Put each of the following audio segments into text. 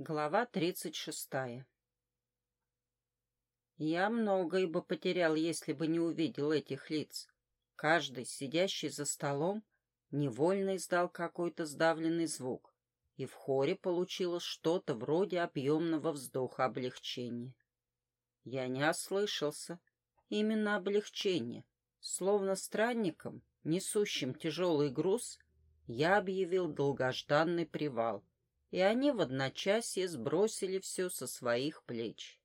Глава тридцать шестая Я многое бы потерял, если бы не увидел этих лиц. Каждый, сидящий за столом, невольно издал какой-то сдавленный звук, и в хоре получилось что-то вроде объемного вздоха облегчения. Я не ослышался. Именно облегчение. Словно странником, несущим тяжелый груз, я объявил долгожданный привал — и они в одночасье сбросили все со своих плеч.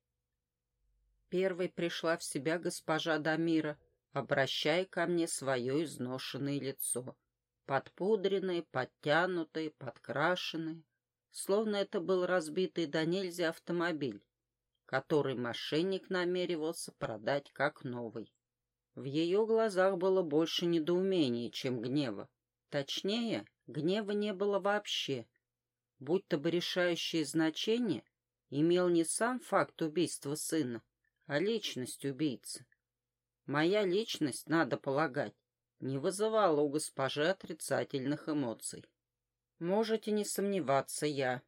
Первой пришла в себя госпожа Дамира, обращая ко мне свое изношенное лицо, подпудренное, подтянутое, подкрашенное, словно это был разбитый до нельзя автомобиль, который мошенник намеревался продать как новый. В ее глазах было больше недоумения, чем гнева. Точнее, гнева не было вообще — будто бы решающее значение имел не сам факт убийства сына, а личность убийцы. Моя личность, надо полагать, не вызывала у госпожи отрицательных эмоций. Можете не сомневаться я.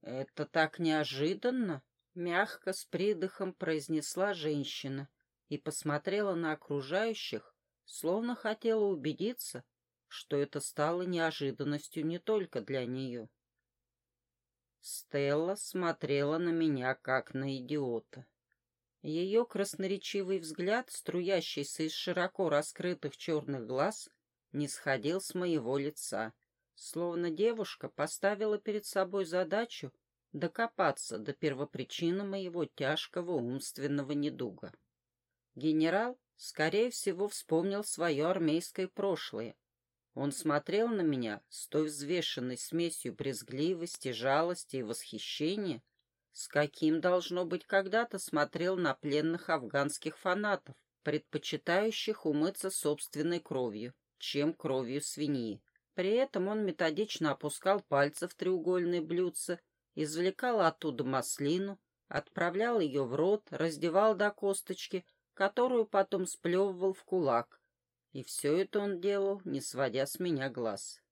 Это так неожиданно, мягко, с придыхом произнесла женщина и посмотрела на окружающих, словно хотела убедиться, что это стало неожиданностью не только для нее. Стелла смотрела на меня, как на идиота. Ее красноречивый взгляд, струящийся из широко раскрытых черных глаз, не сходил с моего лица, словно девушка поставила перед собой задачу докопаться до первопричины моего тяжкого умственного недуга. Генерал, скорее всего, вспомнил свое армейское прошлое он смотрел на меня с той взвешенной смесью брезгливости, жалости и восхищения, с каким, должно быть, когда-то смотрел на пленных афганских фанатов, предпочитающих умыться собственной кровью, чем кровью свиньи. При этом он методично опускал пальцы в треугольные блюдце, извлекал оттуда маслину, отправлял ее в рот, раздевал до косточки, которую потом сплевывал в кулак — и все это он делал, не сводя с меня глаз.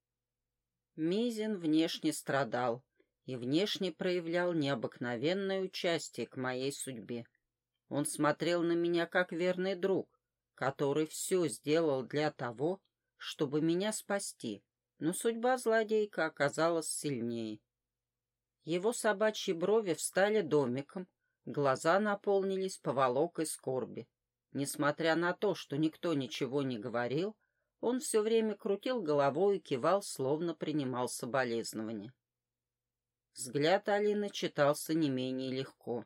Мизин внешне страдал и внешне проявлял необыкновенное участие к моей судьбе. Он смотрел на меня как верный друг, который все сделал для того, чтобы меня спасти, но судьба злодейка оказалась сильнее. Его собачьи брови встали домиком, глаза наполнились поволокой скорби. Несмотря на то, что никто ничего не говорил, он все время крутил головой и кивал, словно принимал соболезнования. Взгляд Алины читался не менее легко.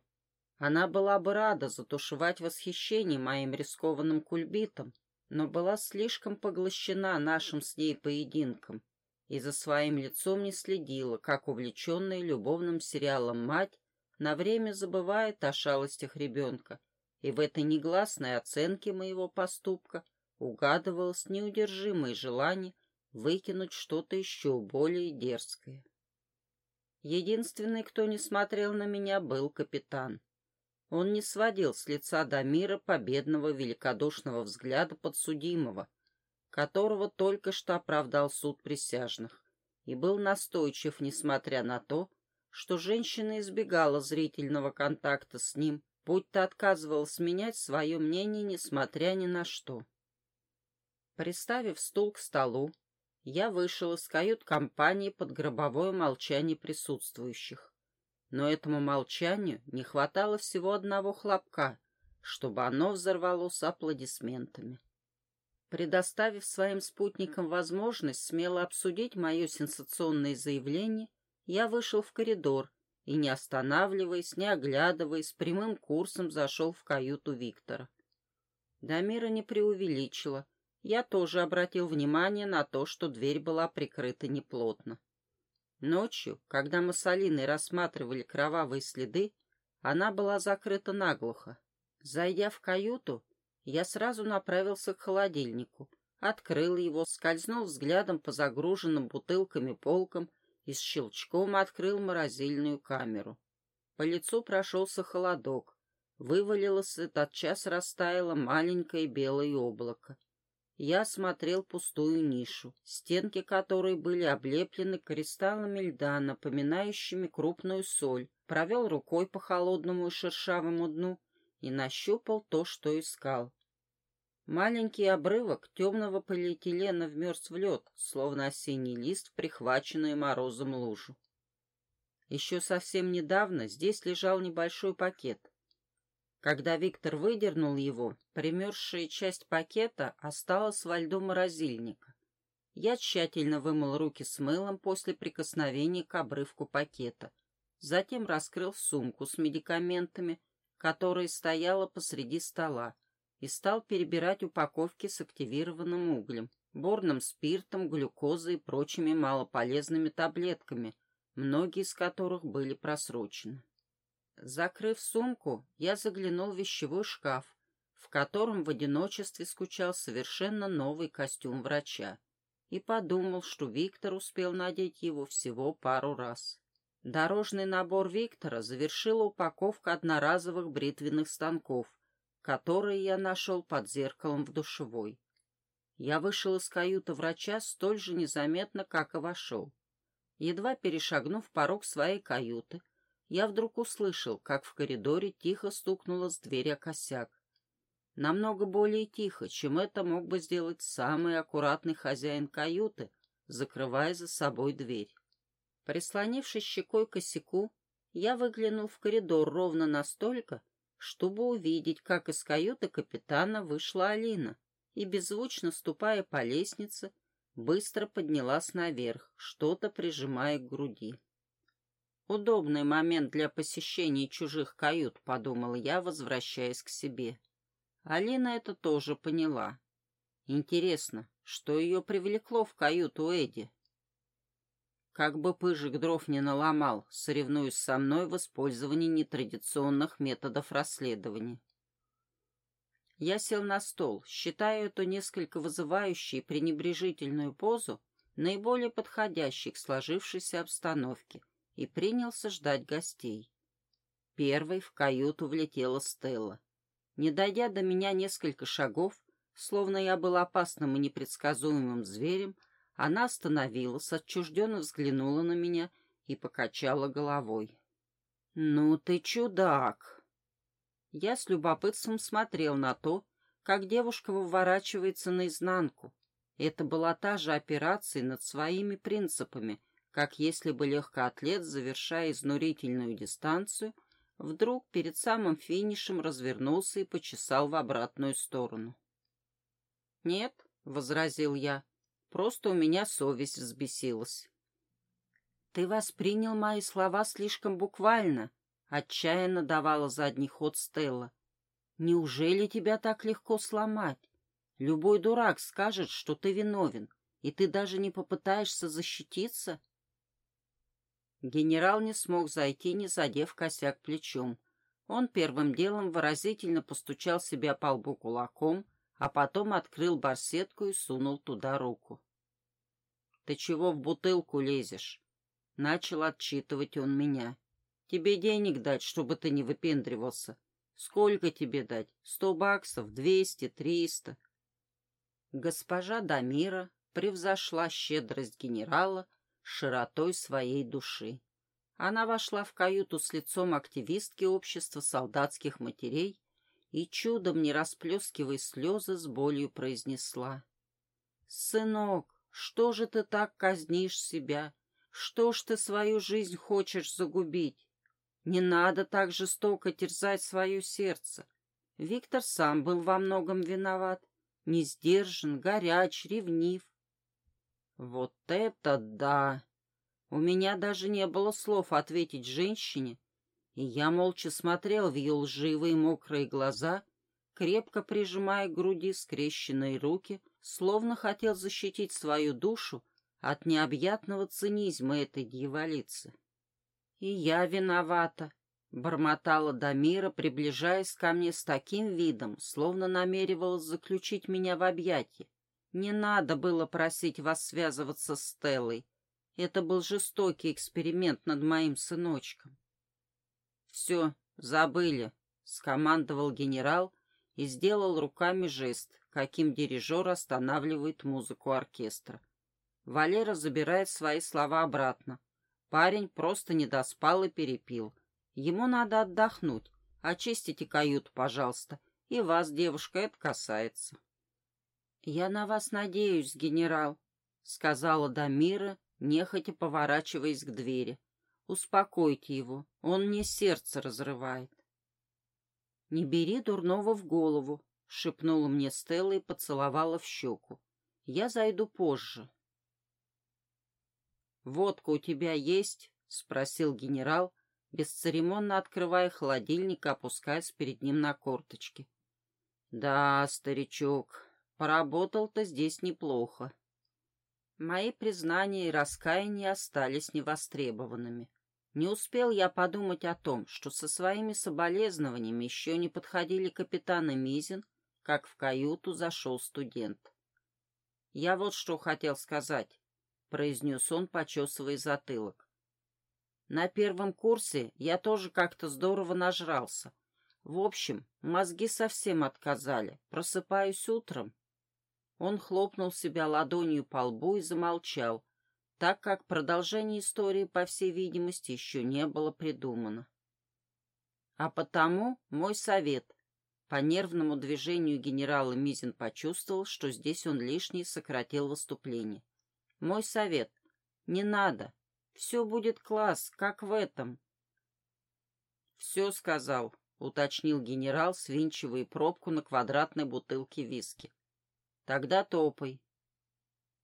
Она была бы рада затушевать восхищение моим рискованным кульбитом, но была слишком поглощена нашим с ней поединком и за своим лицом не следила, как увлеченная любовным сериалом мать на время забывает о шалостях ребенка и в этой негласной оценке моего поступка угадывалось неудержимое желание выкинуть что-то еще более дерзкое. Единственный, кто не смотрел на меня, был капитан. Он не сводил с лица Дамира победного великодушного взгляда подсудимого, которого только что оправдал суд присяжных, и был настойчив, несмотря на то, что женщина избегала зрительного контакта с ним будто отказывался менять свое мнение, несмотря ни на что. Приставив стул к столу, я вышел из кают-компании под гробовое молчание присутствующих. Но этому молчанию не хватало всего одного хлопка, чтобы оно взорвалось аплодисментами. Предоставив своим спутникам возможность смело обсудить мое сенсационное заявление, я вышел в коридор и, не останавливаясь, не оглядываясь, прямым курсом зашел в каюту Виктора. Дамира не преувеличила. Я тоже обратил внимание на то, что дверь была прикрыта неплотно. Ночью, когда мы с Алиной рассматривали кровавые следы, она была закрыта наглухо. Зайдя в каюту, я сразу направился к холодильнику, открыл его, скользнул взглядом по загруженным бутылками полкам и с щелчком открыл морозильную камеру. По лицу прошелся холодок. Вывалилось и тотчас растаяло маленькое белое облако. я осмотрел пустую нишу, стенки которой были облеплены кристаллами льда, напоминающими крупную соль, провел рукой по холодному и шершавому дну и нащупал то, что искал. Маленький обрывок темного полиэтилена вмерз в лед, словно осенний лист, прихваченный морозом лужу. Еще совсем недавно здесь лежал небольшой пакет. Когда Виктор выдернул его, примерзшая часть пакета осталась во льду морозильника. Я тщательно вымыл руки с мылом после прикосновения к обрывку пакета. Затем раскрыл сумку с медикаментами, которая стояла посреди стола, и стал перебирать упаковки с активированным углем, борным спиртом, глюкозой и прочими малополезными таблетками, многие из которых были просрочены. Закрыв сумку, я заглянул в вещевой шкаф, в котором в одиночестве скучал совершенно новый костюм врача, и подумал, что Виктор успел надеть его всего пару раз. Дорожный набор Виктора завершила упаковка одноразовых бритвенных станков, которые я нашел под зеркалом в душевой. Я вышел из каюты врача столь же незаметно, как и вошел. Едва перешагнув порог своей каюты, я вдруг услышал, как в коридоре тихо стукнула с двери о косяк. Намного более тихо, чем это мог бы сделать самый аккуратный хозяин каюты, закрывая за собой дверь. Прислонившись щекой к косяку, я выглянул в коридор ровно настолько, чтобы увидеть, как из каюты капитана вышла Алина и, беззвучно ступая по лестнице, быстро поднялась наверх, что-то прижимая к груди. Удобный момент для посещения чужих кают, подумал я, возвращаясь к себе. Алина это тоже поняла. Интересно, что ее привлекло в каюту Эдди? Как бы пыжик дров не наломал, соревнуясь со мной в использовании нетрадиционных методов расследования. Я сел на стол, считая эту несколько вызывающей пренебрежительную позу наиболее подходящей к сложившейся обстановке и принялся ждать гостей. Первой в каюту влетела Стелла. Не дойдя до меня несколько шагов, словно я был опасным и непредсказуемым зверем, она остановилась, отчужденно взглянула на меня и покачала головой. «Ну ты чудак!» Я с любопытством смотрел на то, как девушка выворачивается наизнанку. Это была та же операция над своими принципами, как если бы легкоатлет, завершая изнурительную дистанцию, вдруг перед самым финишем развернулся и почесал в обратную сторону. «Нет», — возразил я, — «просто у меня совесть взбесилась». «Ты воспринял мои слова слишком буквально», — отчаянно давала задний ход Стелла. «Неужели тебя так легко сломать? Любой дурак скажет, что ты виновен, и ты даже не попытаешься защититься?» Генерал не смог зайти, не задев косяк плечом. Он первым делом выразительно постучал себя по лбу кулаком, а потом открыл барсетку и сунул туда руку. — Ты чего в бутылку лезешь? — начал отчитывать он меня. — Тебе денег дать, чтобы ты не выпендривался. Сколько тебе дать? Сто баксов? Двести? Триста? Госпожа Дамира превзошла щедрость генерала, широтой своей души. Она вошла в каюту с лицом активистки общества солдатских матерей и, чудом не расплескивая слезы, с болью произнесла. «Сынок, что же ты так казнишь себя? Что ж ты свою жизнь хочешь загубить? Не надо так жестоко терзать свое сердце. Виктор сам был во многом виноват, не сдержан, горяч, ревнив. Вот это да! У меня даже не было слов ответить женщине, и я молча смотрел в ее лживые мокрые глаза, крепко прижимая к груди скрещенные руки, словно хотел защитить свою душу от необъятного цинизма этой дьяволицы. «И я виновата», — бормотала Дамира, приближаясь ко мне с таким видом, словно намеревалась заключить меня в объятия. Не надо было просить вас связываться с Стеллой. Это был жестокий эксперимент над моим сыночком. «Все, забыли», — скомандовал генерал, и сделал руками жест, каким дирижер останавливает музыку оркестра. Валера забирает свои слова обратно. Парень просто не доспал и перепил. Ему надо отдохнуть. Очистите каюту, пожалуйста. И вас, девушка, это касается. — Я на вас надеюсь, генерал, — сказала Дамира, нехотя поворачиваясь к двери. — Успокойте его, он мне сердце разрывает. — Не бери дурного в голову, — шепнула мне Стелла и поцеловала в щеку. — Я зайду позже. — Водка у тебя есть? — спросил генерал, бесцеремонно открывая холодильник и опускаясь перед ним на корточки. — Да, старичок, поработал-то здесь неплохо. Мои признания и раскаяния остались невостребованными. Не успел я подумать о том, что со своими соболезнованиями еще не подходили капитан и Мизин, как в каюту зашел студент. «Я вот что хотел сказать», — произнес он, почесывая затылок. «На первом курсе я тоже как-то здорово нажрался. В общем, мозги совсем отказали. Просыпаюсь утром». Он хлопнул себя ладонью по лбу и замолчал, так как продолжение истории, по всей видимости, еще не было придумано. А потому мой совет. По нервному движению генерала Мизин почувствовал, что здесь он лишний сократил выступление. Мой совет. Не надо. Все будет класс, как в этом. Все сказал, уточнил генерал, свинчивая пробку на квадратной бутылке виски. Тогда топай.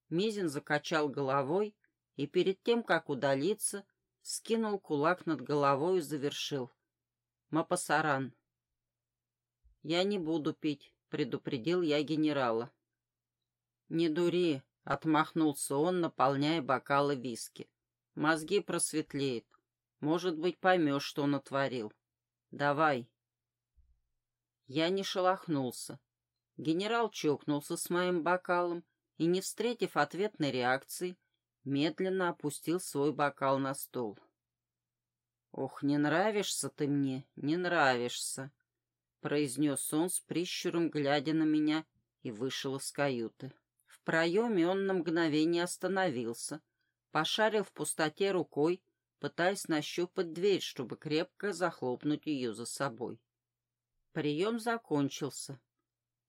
Мизин закачал головой, и перед тем, как удалиться, скинул кулак над головой и завершил. «Мапасаран». «Я не буду пить», — предупредил я генерала. «Не дури», — отмахнулся он, наполняя бокалы виски. «Мозги просветлеют. Может быть, поймешь, что натворил. Давай». Я не шелохнулся. Генерал чокнулся с моим бокалом и, не встретив ответной реакции, медленно опустил свой бокал на стол. «Ох, не нравишься ты мне, не нравишься», — произнес он с прищуром, глядя на меня, и вышел из каюты. В проеме он на мгновение остановился, пошарил в пустоте рукой, пытаясь нащупать дверь, чтобы крепко захлопнуть ее за собой. Прием закончился.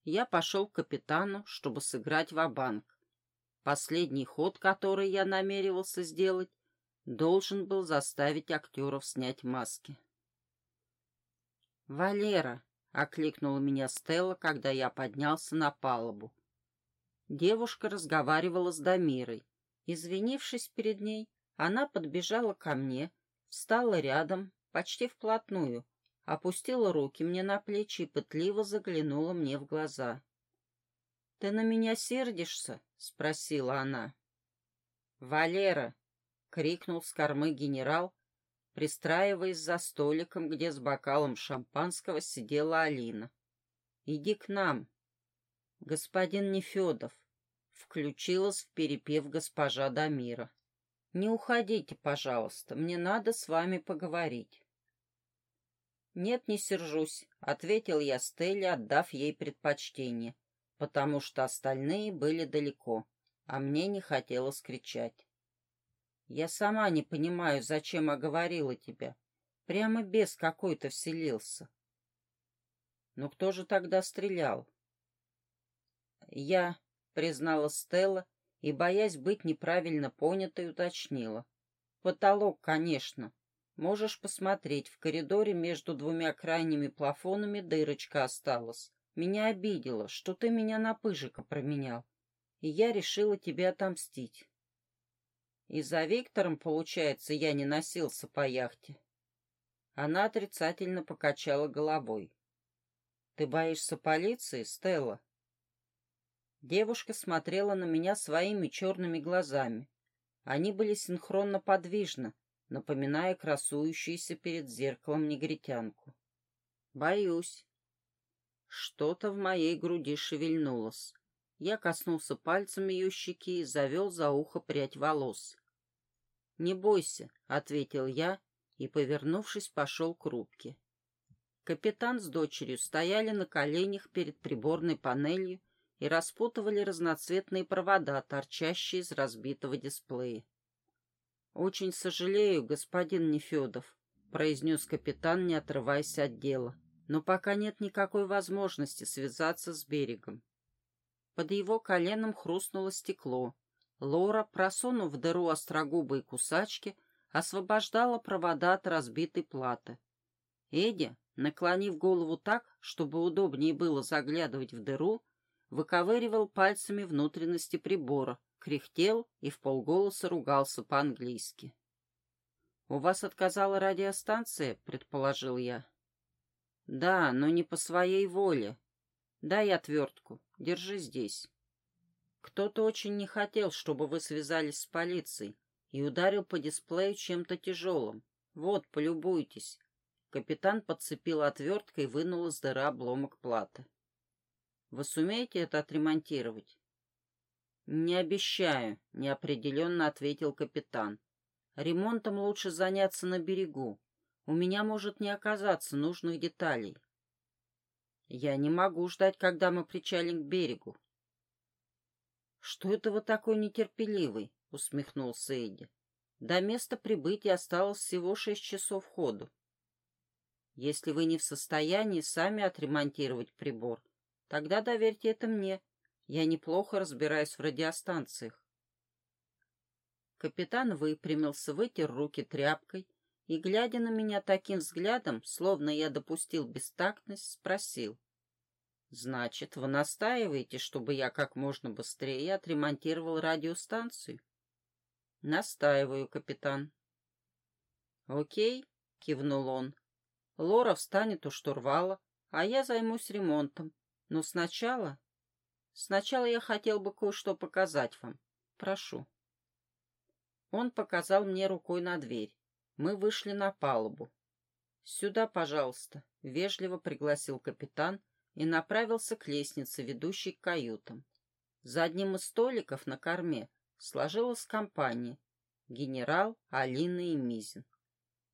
Я пошел к капитану, чтобы сыграть ва-банк. Последний ход, который я намеревался сделать, должен был заставить актеров снять маски. «Валера!» — окликнула меня Стелла, когда я поднялся на палубу. Девушка разговаривала с Дамирой. Извинившись перед ней, она подбежала ко мне, встала рядом, почти вплотную, опустила руки мне на плечи и пытливо заглянула мне в глаза. «Ты на меня сердишься?» — спросила она. «Валера!» — крикнул с кормы генерал, пристраиваясь за столиком, где с бокалом шампанского сидела Алина. «Иди к нам!» «Господин Нефедов!» — включилась в перепев госпожа Дамира. «Не уходите, пожалуйста, мне надо с вами поговорить». «Нет, не сержусь», — ответил я Стелле, отдав ей предпочтение потому что остальные были далеко, а мне не хотелось кричать. Я сама не понимаю, зачем оговорила тебя. Прямо без какой-то вселился. Но кто же тогда стрелял? Я, признала Стелла, и, боясь быть неправильно понятой, уточнила. Потолок, конечно. Можешь посмотреть, в коридоре между двумя крайними плафонами дырочка осталась. Меня обидело, что ты меня на пыжика променял, и я решила тебе отомстить. И за Виктором, получается, я не носился по яхте. Она отрицательно покачала головой. Ты боишься полиции, Стелла? Девушка смотрела на меня своими черными глазами. Они были синхронно подвижны, напоминая красующуюся перед зеркалом негритянку. «Боюсь», что-то в моей груди шевельнулось. Я коснулся пальцем ее щеки и завел за ухо прядь волос. «Не бойся», — ответил я и, повернувшись, пошел к рубке. Капитан с дочерью стояли на коленях перед приборной панелью и распутывали разноцветные провода, торчащие из разбитого дисплея. «Очень сожалею, господин Нефедов», — произнес капитан, не отрываясь от дела, «но пока нет никакой возможности связаться с берегом». Под его коленом хрустнуло стекло. Лора, просунув в дыру острогубые кусачки, освобождала провода от разбитой платы. Эдди, наклонив голову так, чтобы удобнее было заглядывать в дыру, выковыривал пальцами внутренности прибора, кряхтел и в полголоса ругался по-английски. «У вас отказала радиостанция?» — предположил я. «Да, но не по своей воле. Дай отвертку. Держи здесь. Кто-то очень не хотел, чтобы вы связались с полицией, и ударил по дисплею чем-то тяжелым. Вот, полюбуйтесь». Капитан подцепил отверткой и вынул из дыры обломок платы. «Вы сумеете это отремонтировать?» «Не обещаю», — неопределенно ответил капитан. «Ремонтом лучше заняться на берегу. У меня может не оказаться нужных деталей». «Я не могу ждать, когда мы причалим к берегу». «Что это вы такой нетерпеливый?» — усмехнулся Эдди. «До места прибытия осталось всего шесть часов ходу. Если вы не в состоянии сами отремонтировать прибор, тогда доверьте это мне, я неплохо разбираюсь в радиостанциях. Капитан выпрямился, вытер руки тряпкой и, глядя на меня таким взглядом, словно я допустил бестактность, спросил. «Значит, вы настаиваете, чтобы я как можно быстрее отремонтировал радиостанцию?» «Настаиваю, капитан». «Окей», — кивнул он. «Лора встанет у штурвала, а я займусь ремонтом. Но сначала Сначала я хотел бы кое-что показать вам. Прошу. Он показал мне рукой на дверь. Мы вышли на палубу. «Сюда, пожалуйста», — вежливо пригласил капитан и направился к лестнице, ведущей к каютам. За одним из столиков на корме сложилась компания — генерал, Алина и Мизин.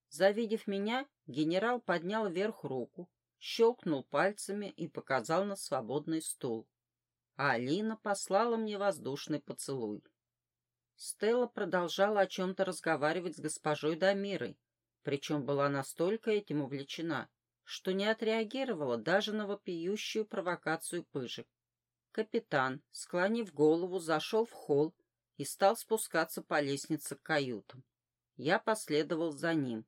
Завидев меня, генерал поднял вверх руку, щелкнул пальцами и показал на свободный стул а Алина послала мне воздушный поцелуй. Стелла продолжала о чем-то разговаривать с госпожой Дамирой, причем была настолько этим увлечена, что не отреагировала даже на вопиющую провокацию пыжик. Капитан, склонив голову, зашел в холл и стал спускаться по лестнице к каютам. Я последовал за ним.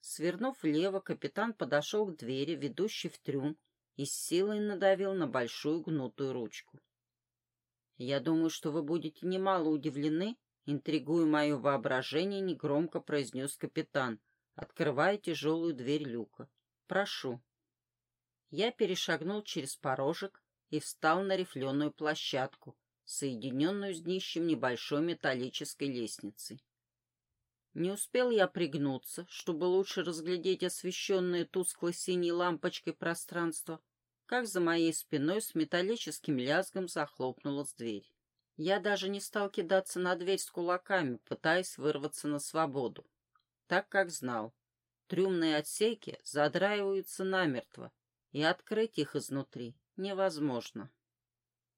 Свернув влево, капитан подошел к двери, ведущей в трюм, и с силой надавил на большую гнутую ручку. «Я думаю, что вы будете немало удивлены», — интригуя мое воображение, негромко произнес капитан, открывая тяжелую дверь люка. «Прошу». Я перешагнул через порожек и встал на рифленую площадку, соединенную с днищем небольшой металлической лестницей. Не успел я пригнуться, чтобы лучше разглядеть освещенное тускло синей лампочкой пространство, как за моей спиной с металлическим лязгом захлопнулась дверь. Я даже не стал кидаться на дверь с кулаками, пытаясь вырваться на свободу, так как знал. Трюмные отсеки задраиваются намертво, и открыть их изнутри невозможно.